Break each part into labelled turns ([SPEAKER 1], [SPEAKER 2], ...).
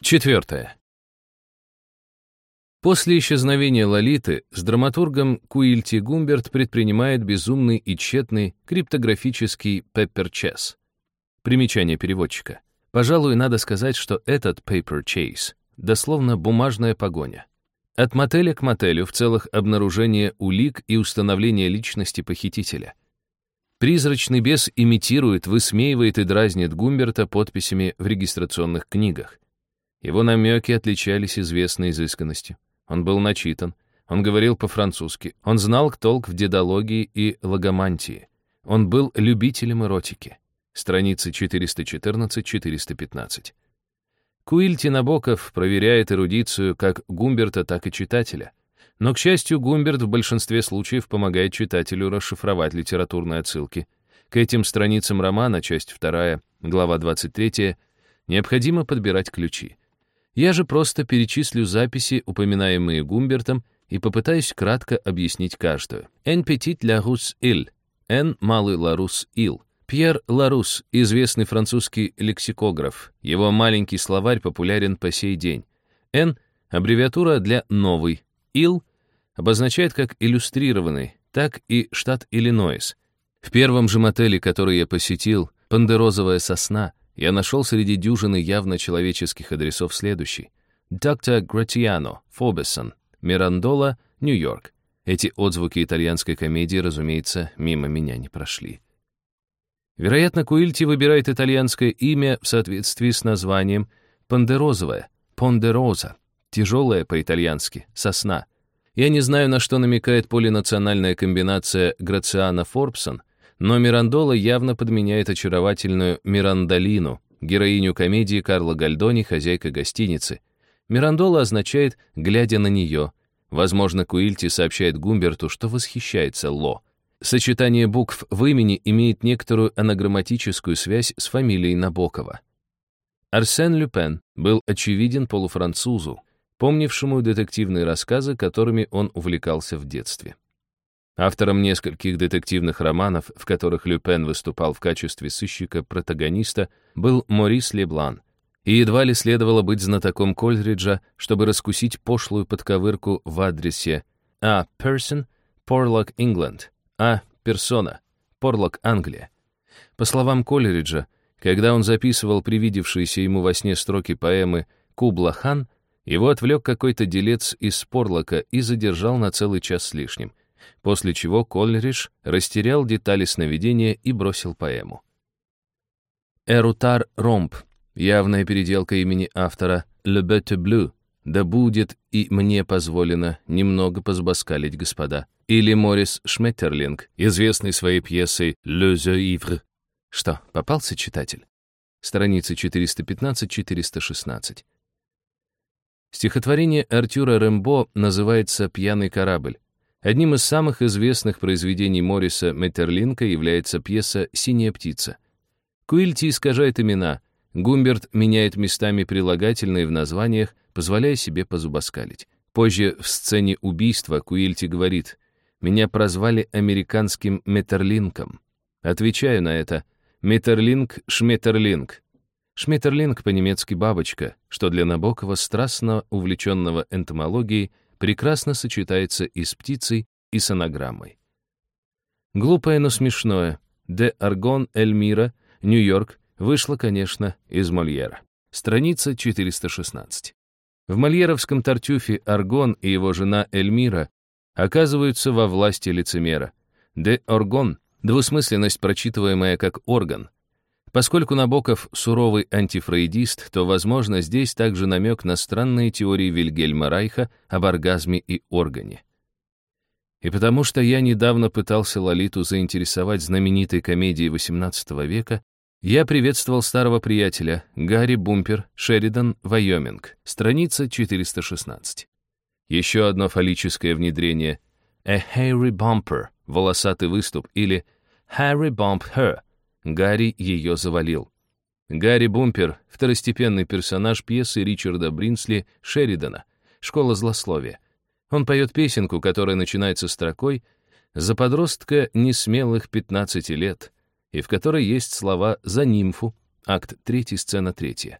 [SPEAKER 1] Четвертое. После исчезновения Лолиты с драматургом Куильти Гумберт предпринимает безумный и тщетный криптографический пеппер-чес. Примечание переводчика. Пожалуй, надо сказать, что этот paper chase дословно бумажная погоня. От мотеля к мотелю в целых обнаружение улик и установление личности похитителя. Призрачный бес имитирует, высмеивает и дразнит Гумберта подписями в регистрационных книгах. Его намеки отличались известной изысканностью. Он был начитан, он говорил по-французски, он знал толк в дедологии и логомантии. Он был любителем эротики. Страницы 414-415. Куильти Набоков проверяет эрудицию как Гумберта, так и читателя. Но, к счастью, Гумберт в большинстве случаев помогает читателю расшифровать литературные отсылки. К этим страницам романа, часть 2, глава 23, необходимо подбирать ключи. Я же просто перечислю записи, упоминаемые Гумбертом, и попытаюсь кратко объяснить каждую. «En petit Larousse il», «En малый Ларус ил», Пьер Ларус, известный французский лексикограф. Его маленький словарь популярен по сей день. «Н» — аббревиатура для «новый». «Ил» обозначает как «иллюстрированный», так и штат Иллинойс. В первом же мотеле, который я посетил, «Пандерозовая сосна», я нашел среди дюжины явно человеческих адресов следующий. Доктор Гратиано, Фобесон, Мирандола, Нью-Йорк. Эти отзвуки итальянской комедии, разумеется, мимо меня не прошли. Вероятно, Куильти выбирает итальянское имя в соответствии с названием Пандерозовая, Пондероза, тяжелая по-итальянски, сосна. Я не знаю, на что намекает полинациональная комбинация Грациана Форбсон, но Мирандола явно подменяет очаровательную Мирандолину, героиню комедии Карла Гальдони «Хозяйка гостиницы». Мирандола означает «глядя на нее». Возможно, Куильти сообщает Гумберту, что восхищается Ло. Сочетание букв в имени имеет некоторую анаграмматическую связь с фамилией Набокова. Арсен Люпен был очевиден полуфранцузу, помнившему детективные рассказы, которыми он увлекался в детстве. Автором нескольких детективных романов, в которых Люпен выступал в качестве сыщика-протагониста, был Морис Леблан. И едва ли следовало быть знатоком Кольриджа, чтобы раскусить пошлую подковырку в адресе А. Person, Porlock, England, А. Персона, Порлок, Англия. По словам Колериджа, когда он записывал привидевшиеся ему во сне строки поэмы «Кубла хан», его отвлек какой-то делец из Порлока и задержал на целый час с лишним после чего Коллериш растерял детали сновидения и бросил поэму. Эрутар Ромп, явная переделка имени автора «Le Bête Bleu», «Да будет и мне позволено немного позбаскалить, господа». Или Морис Шметтерлинг, известный своей пьесой «Le Ivre». Что, попался читатель? Страницы 415-416. Стихотворение Артюра Рембо называется «Пьяный корабль». Одним из самых известных произведений Морриса Метерлинка является пьеса «Синяя птица». Куильти искажает имена, Гумберт меняет местами прилагательные в названиях, позволяя себе позубоскалить. Позже в сцене убийства Куильти говорит «Меня прозвали американским Метерлинком». Отвечаю на это «Метерлинг Шметерлинг». Шметерлинг по-немецки «бабочка», что для Набокова, страстно увлеченного энтомологией, прекрасно сочетается и с птицей, и с анаграммой. Глупое, но смешное. «Де Аргон Эльмира», Нью-Йорк, вышло, конечно, из Мольера. Страница 416. В мольеровском тартюфе Аргон и его жена Эльмира оказываются во власти лицемера. «Де Оргон» — двусмысленность, прочитываемая как «орган», Поскольку Набоков суровый антифрейдист, то, возможно, здесь также намек на странные теории Вильгельма Райха об оргазме и органе. И потому что я недавно пытался Лолиту заинтересовать знаменитой комедией XVIII века, я приветствовал старого приятеля, Гарри Бумпер, Шеридан, Вайоминг, страница 416. Еще одно фаллическое внедрение — «A hairy bumper» — волосатый выступ, или «Harry bump her» Гарри ее завалил. Гарри Бумпер — второстепенный персонаж пьесы Ричарда Бринсли Шеридана «Школа злословия». Он поет песенку, которая начинается строкой «За подростка несмелых 15 лет», и в которой есть слова «За нимфу», акт 3, сцена 3.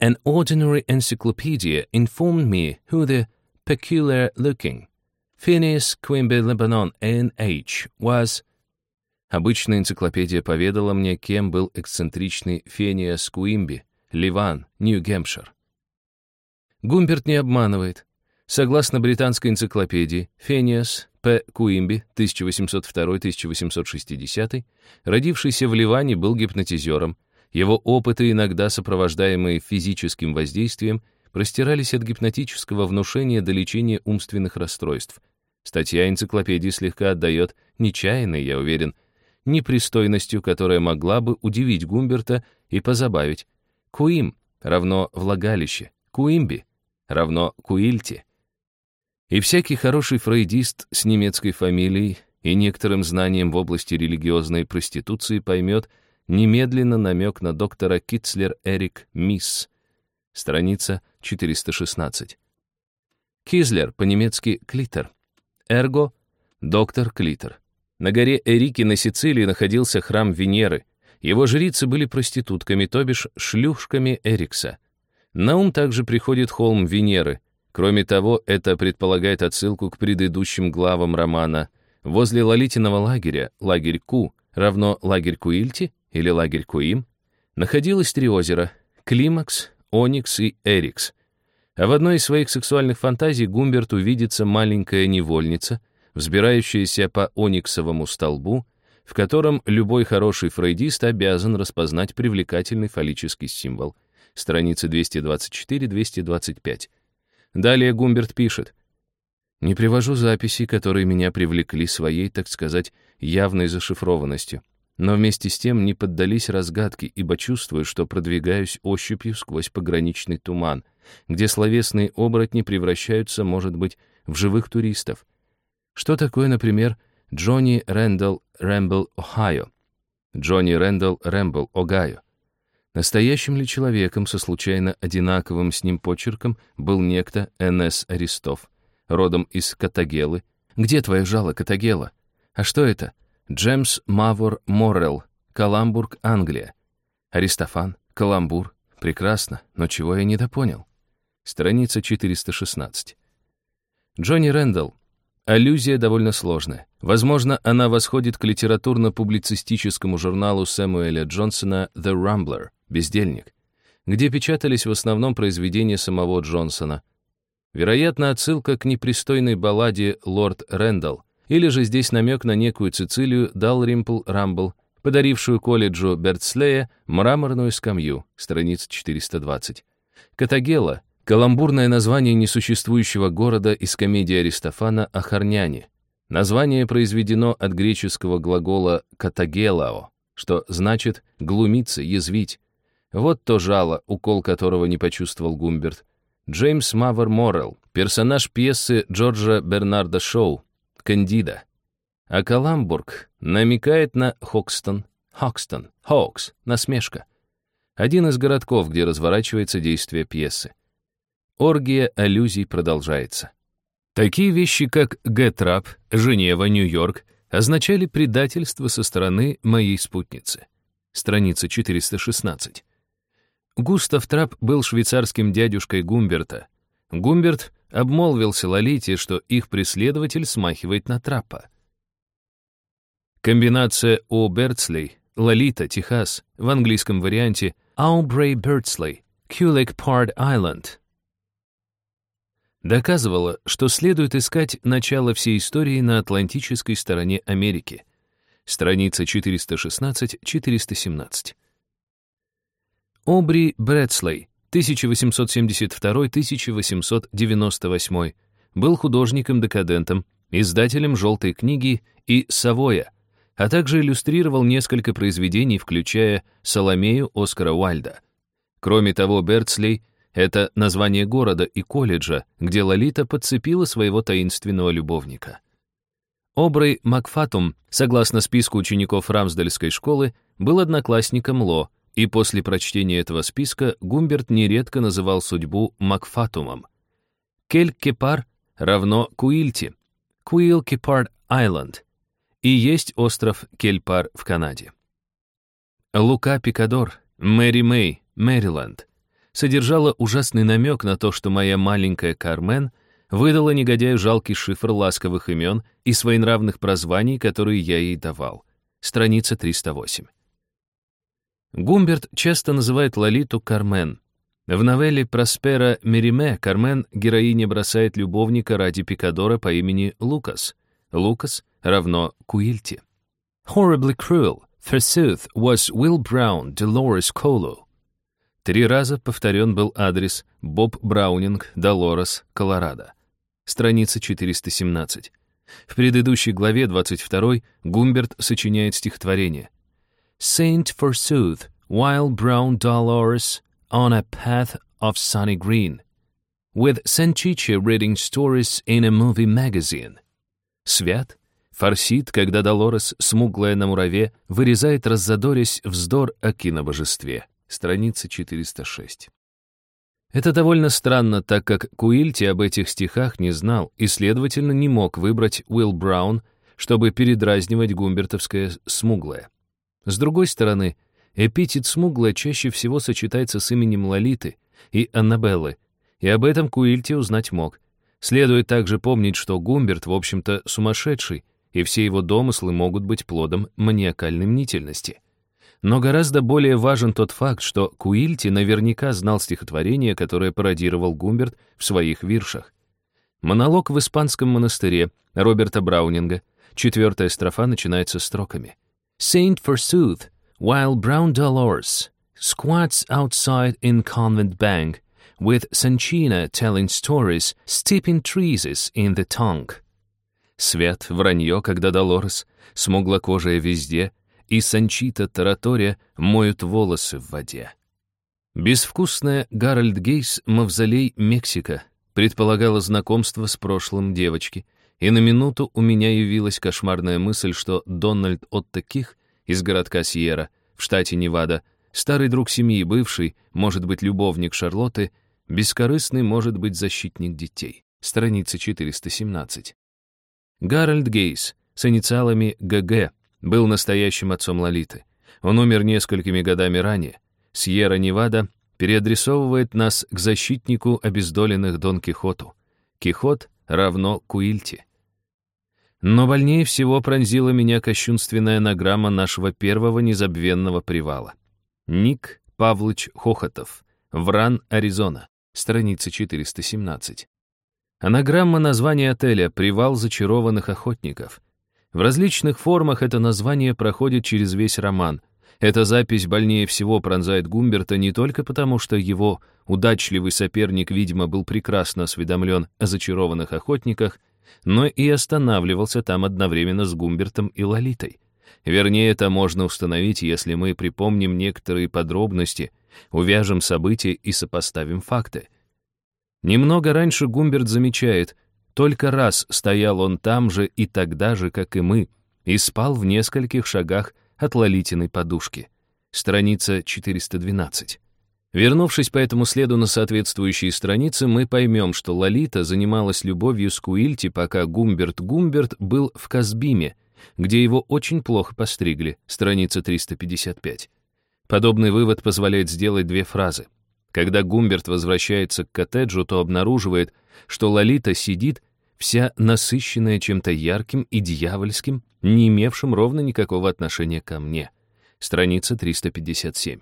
[SPEAKER 1] An ordinary encyclopedia informed me who the peculiar-looking Phineas Quimby Lebanon, N.H., was... Обычная энциклопедия поведала мне, кем был эксцентричный Фениас Куимби, Ливан, Нью-Гэмпшир. Гумберт не обманывает. Согласно британской энциклопедии, Фениас П. Куимби, 1802-1860, родившийся в Ливане, был гипнотизером. Его опыты, иногда сопровождаемые физическим воздействием, простирались от гипнотического внушения до лечения умственных расстройств. Статья энциклопедии слегка отдает, нечаянной, я уверен, непристойностью, которая могла бы удивить Гумберта и позабавить. Куим равно влагалище, Куимби равно Куильте. И всякий хороший фрейдист с немецкой фамилией и некоторым знанием в области религиозной проституции поймет немедленно намек на доктора Китцлер Эрик Мисс, страница 416. Кизлер, по-немецки «клитер». Эрго — доктор Клитер. На горе Эрики на Сицилии находился храм Венеры. Его жрицы были проститутками, то бишь шлюшками Эрикса. На ум также приходит холм Венеры, Кроме того, это предполагает отсылку к предыдущим главам романа. Возле Лолитиного лагеря, лагерь Ку, равно лагерь Куильти или лагерь Куим, находилось три озера — Климакс, Оникс и Эрикс. А в одной из своих сексуальных фантазий Гумберт увидится маленькая невольница, взбирающаяся по ониксовому столбу, в котором любой хороший фрейдист обязан распознать привлекательный фаллический символ. Страницы 224-225. Далее Гумберт пишет. «Не привожу записи, которые меня привлекли своей, так сказать, явной зашифрованностью, но вместе с тем не поддались разгадке, ибо чувствую, что продвигаюсь ощупью сквозь пограничный туман, где словесные оборотни превращаются, может быть, в живых туристов. Что такое, например, Джонни Рэндалл Рэмбл, Ohio, Джонни Рэндалл Рэмбл, Огайо? Настоящим ли человеком со случайно одинаковым с ним почерком был некто Н.С. Арестов, родом из Катагелы? Где твое жало, Катагела? А что это? Джемс Мавор Моррелл, Каламбург, Англия. Аристофан, Каламбур. Прекрасно, но чего я недопонял? Страница 416. Джонни Рэндалл. Аллюзия довольно сложная. Возможно, она восходит к литературно-публицистическому журналу Сэмуэля Джонсона «The Rambler», «Бездельник», где печатались в основном произведения самого Джонсона. Вероятно, отсылка к непристойной балладе «Лорд Рэндалл», или же здесь намек на некую Цицилию Далримпл Рамбл, подарившую колледжу Бертслея мраморную скамью, страница 420. Катагела — каламбурное название несуществующего города из комедии Аристофана о Харняне. Название произведено от греческого глагола «катагелао», что значит «глумиться», «язвить», вот то жало, укол которого не почувствовал Гумберт. Джеймс Мавер Моррелл, персонаж пьесы Джорджа Бернарда Шоу «Кандида». А каламбур намекает на Хокстон, Хокстон, hoax, насмешка. Один из городков, где разворачивается действие пьесы. Оргия аллюзий продолжается. Такие вещи, как Г. Трапп, Женева, Нью-Йорк, означали предательство со стороны моей спутницы. Страница 416. Густав Трап был швейцарским дядюшкой Гумберта. Гумберт обмолвился Лолите, что их преследователь смахивает на Трапа. Комбинация О. Бертслей, Лолита, Техас, в английском варианте Аубрей Бертслей, Кюлек Пард Айленд, доказывала, что следует искать начало всей истории на атлантической стороне Америки. Страница 416-417. Обри Брэдслей, 1872-1898, был художником-декадентом, издателем «Желтой книги» и «Савоя», а также иллюстрировал несколько произведений, включая «Соломею» Оскара Уальда. Кроме того, Бертслей — это название города и колледжа, где Лолита подцепила своего таинственного любовника. Обрей Макфатум, согласно списку учеников Рамсдельской школы, был одноклассником Ло, и после прочтения этого списка Гумберт нередко называл судьбу Макфатумом. Кель-Кепар равно Куильти, Куил-Кепард-Айленд, и есть остров Кельпар в Канаде. Лука Пикадор, Мэри Мэй, Мэриленд. Содержала ужасный намек на то, что моя маленькая Кармен выдала негодяю жалкий шифр ласковых имен и своенравных прозваний, которые я ей давал. Страница 308. Гумберт часто называет Лолиту Кармен. В новелле Проспера Мериме Кармен героиня бросает любовника ради пикадора по имени Лукас. Лукас равно Куильте. Horribly cruel, forsooth, was Will Brown, Dolores Colo. Три раза повторен был адрес Боб Браунинг, Долорес, Колорадо. Страница 417. В предыдущей главе 22 Гумберт сочиняет стихотворение. Saint forsooth, while brown Dolores on a path of sunny green, with Sanchiche reading stories in a movie magazine. Свят, форсит, когда Долорес, смуглая на мураве, вырезает, раззадорясь, вздор о кинобожестве. Страница 406. Это довольно странно, так как Куильти об этих стихах не знал и, следовательно, не мог выбрать Уилл Браун, чтобы передразнивать гумбертовское «смуглое». С другой стороны, эпитет «смуглая» чаще всего сочетается с именем Лолиты и Аннабеллы, и об этом Куильти узнать мог. Следует также помнить, что Гумберт, в общем-то, сумасшедший, и все его домыслы могут быть плодом маниакальной мнительности. Но гораздо более важен тот факт, что Куильти наверняка знал стихотворение, которое пародировал Гумберт в своих виршах. Монолог в испанском монастыре Роберта Браунинга, четвертая строфа начинается строками — Saint forsooth, while brown Dolores squats outside in convent bank, with Sanchina telling stories, steeping trees in the tongue. Свет, вранье, когда Долорес, смуглокожая везде, и Санчита Таратория моют волосы в воде. Безвкусная Гарольд Гейс «Мавзолей Мексика» предполагала знакомство с прошлым девочки — и на минуту у меня явилась кошмарная мысль, что Дональд Отто Ких из городка Сьерра в штате Невада, старый друг семьи, бывший, может быть, любовник Шарлотты, бескорыстный, может быть, защитник детей. Страница 417. Гарольд Гейс с инициалами ГГ был настоящим отцом Лолиты. Он умер несколькими годами ранее. Сьерра-Невада переадресовывает нас к защитнику обездоленных Дон Кихоту. Кихот равно Куильти. Но больнее всего пронзила меня кощунственная анаграмма нашего первого незабвенного привала. Ник Павлыч Хохотов, Вран, Аризона, страница 417. Анаграмма названия отеля «Привал зачарованных охотников». В различных формах это название проходит через весь роман. Эта запись больнее всего пронзает Гумберта не только потому, что его удачливый соперник, видимо, был прекрасно осведомлен о зачарованных охотниках, но и останавливался там одновременно с Гумбертом и Лолитой. Вернее, это можно установить, если мы припомним некоторые подробности, увяжем события и сопоставим факты. Немного раньше Гумберт замечает, только раз стоял он там же и тогда же, как и мы, и спал в нескольких шагах от Лолитиной подушки. Страница 412. Вернувшись по этому следу на соответствующие страницы, мы поймем, что Лолита занималась любовью с Куильти, пока Гумберт Гумберт был в Казбиме, где его очень плохо постригли, страница 355. Подобный вывод позволяет сделать две фразы. Когда Гумберт возвращается к коттеджу, то обнаруживает, что Лолита сидит, вся насыщенная чем-то ярким и дьявольским, не имевшим ровно никакого отношения ко мне. Страница 357.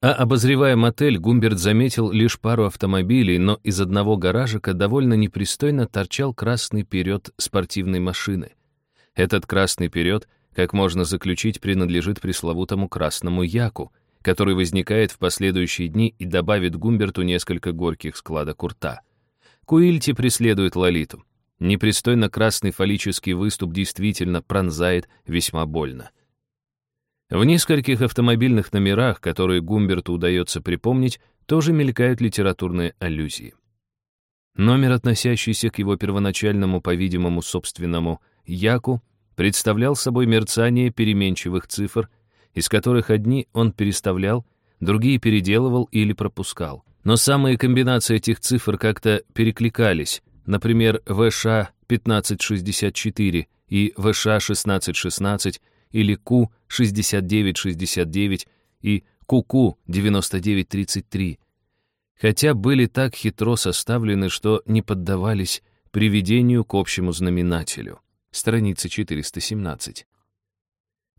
[SPEAKER 1] А обозревая мотель, Гумберт заметил лишь пару автомобилей, но из одного гаражика довольно непристойно торчал красный перед спортивной машины. Этот красный перед, как можно заключить, принадлежит пресловутому красному яку, который возникает в последующие дни и добавит Гумберту несколько горьких складок урта. Куильти преследует Лолиту. Непристойно красный фаллический выступ действительно пронзает весьма больно. В нескольких автомобильных номерах, которые Гумберту удается припомнить, тоже мелькают литературные аллюзии. Номер, относящийся к его первоначальному, по-видимому, собственному «яку», представлял собой мерцание переменчивых цифр, из которых одни он переставлял, другие переделывал или пропускал. Но самые комбинации этих цифр как-то перекликались, например, ВШ 1564 и ВШ 1616 или Q6969 и QQ9933. хотя были так хитро составлены, что не поддавались приведению к общему знаменателю. Страница 417.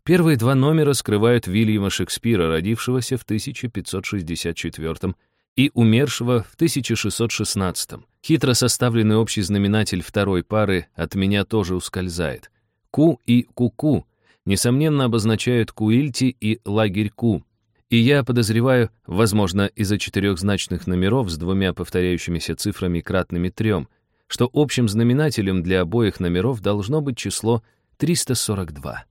[SPEAKER 1] Первые два номера скрывают Вильяма Шекспира, родившегося в 1564 и умершего в 1616. Хитро составленный общий знаменатель второй пары от меня тоже ускользает. Ку и Куку, несомненно, обозначают Куильти и лагерь Ку. И я подозреваю, возможно, из-за четырехзначных номеров с двумя повторяющимися цифрами кратными трем, что общим знаменателем для обоих номеров должно быть число 342.